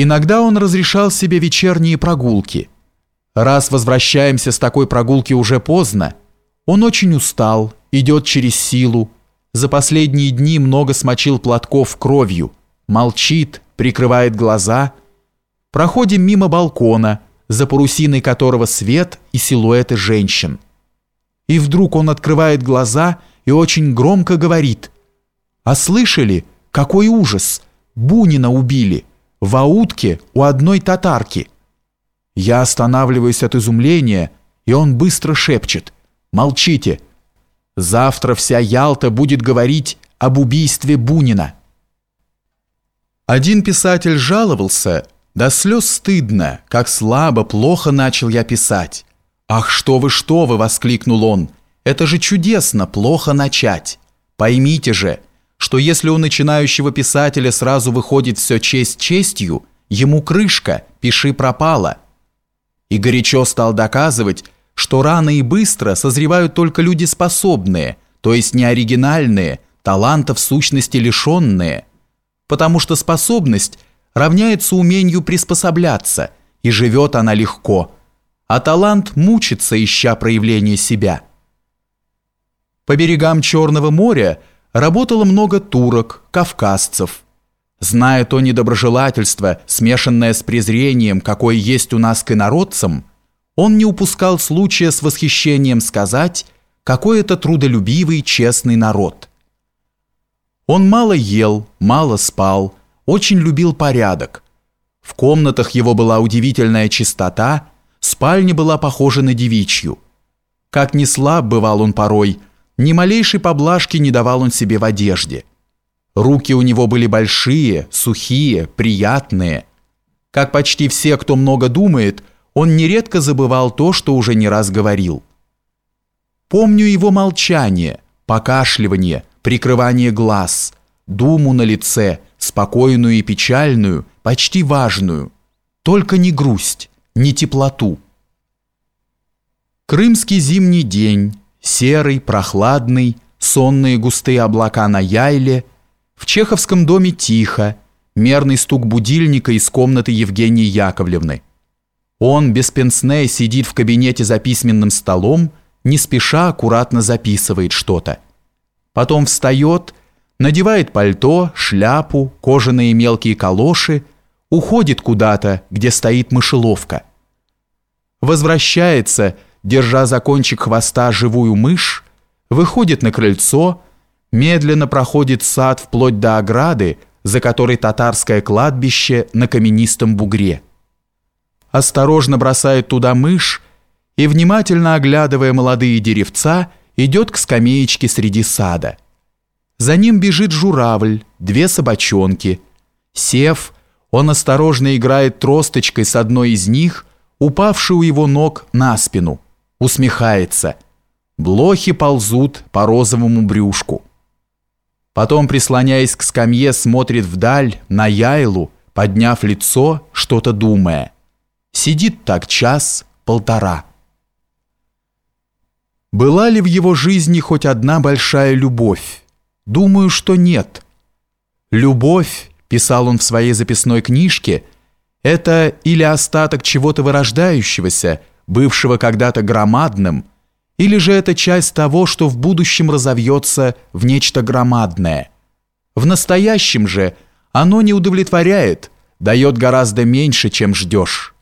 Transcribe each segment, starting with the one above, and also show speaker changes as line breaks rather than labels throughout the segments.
Иногда он разрешал себе вечерние прогулки. Раз возвращаемся с такой прогулки уже поздно, он очень устал, идет через силу, за последние дни много смочил платков кровью, молчит, прикрывает глаза. Проходим мимо балкона, за парусиной которого свет и силуэты женщин. И вдруг он открывает глаза и очень громко говорит «А слышали, какой ужас! Бунина убили!» В аутке у одной татарки. Я останавливаюсь от изумления, и он быстро шепчет «Молчите! Завтра вся Ялта будет говорить об убийстве Бунина». Один писатель жаловался, до слез стыдно, как слабо, плохо начал я писать. «Ах, что вы, что вы!» — воскликнул он. «Это же чудесно, плохо начать. Поймите же, что если у начинающего писателя сразу выходит все честь честью, ему крышка, пиши пропало. И горячо стал доказывать, что рано и быстро созревают только люди способные, то есть не оригинальные, талантов сущности лишенные, потому что способность равняется умению приспосабляться, и живет она легко, а талант мучится, ища проявления себя. По берегам Черного моря – работало много турок, кавказцев. Зная то недоброжелательство, смешанное с презрением, какое есть у нас к инородцам, он не упускал случая с восхищением сказать, какой это трудолюбивый, честный народ. Он мало ел, мало спал, очень любил порядок. В комнатах его была удивительная чистота, спальня была похожа на девичью. Как ни слаб бывал он порой, ни малейшей поблажки не давал он себе в одежде. Руки у него были большие, сухие, приятные. Как почти все, кто много думает, он нередко забывал то, что уже не раз говорил. Помню его молчание, покашливание, прикрывание глаз, думу на лице, спокойную и печальную, почти важную. Только не грусть, не теплоту. Крымский зимний день, серый, прохладный, сонные густые облака на Яйле, в чеховском доме тихо, мерный стук будильника из комнаты Евгении Яковлевны. Он без пенсне сидит в кабинете за письменным столом, не спеша аккуратно записывает что-то. Потом встает, надевает пальто, шляпу, кожаные мелкие калоши, уходит куда-то, где стоит мышеловка. Возвращается, держа за кончик хвоста живую мышь, выходит на крыльцо, медленно проходит сад вплоть до ограды, за которой татарское кладбище на каменистом бугре. Осторожно бросает туда мышь и, внимательно оглядывая молодые деревца, идет к скамеечке среди сада. За ним бежит журавль, две собачонки. Сев, он осторожно играет тросточкой с одной из них, упавшей у его ног на спину – усмехается. Блохи ползут по розовому брюшку. Потом, прислоняясь к скамье, смотрит вдаль, на яйлу, подняв лицо, что-то думая. Сидит так час, полтора. Была ли в его жизни хоть одна большая любовь? Думаю, что нет. Любовь, писал он в своей записной книжке, это или остаток чего-то вырождающегося, бывшего когда-то громадным, или же это часть того, что в будущем разовьется в нечто громадное. В настоящем же оно не удовлетворяет, дает гораздо меньше, чем ждешь.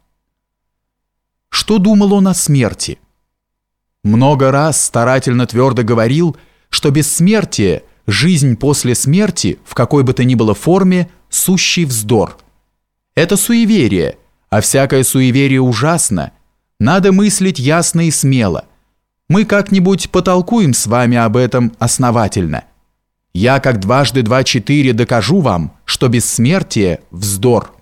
Что думал он о смерти? Много раз старательно твердо говорил, что бессмертие, жизнь после смерти, в какой бы то ни было форме, сущий вздор. Это суеверие, а всякое суеверие ужасно, надо мыслить ясно и смело. Мы как-нибудь потолкуем с вами об этом основательно. Я как дважды два четыре докажу вам, что бессмертие – вздор.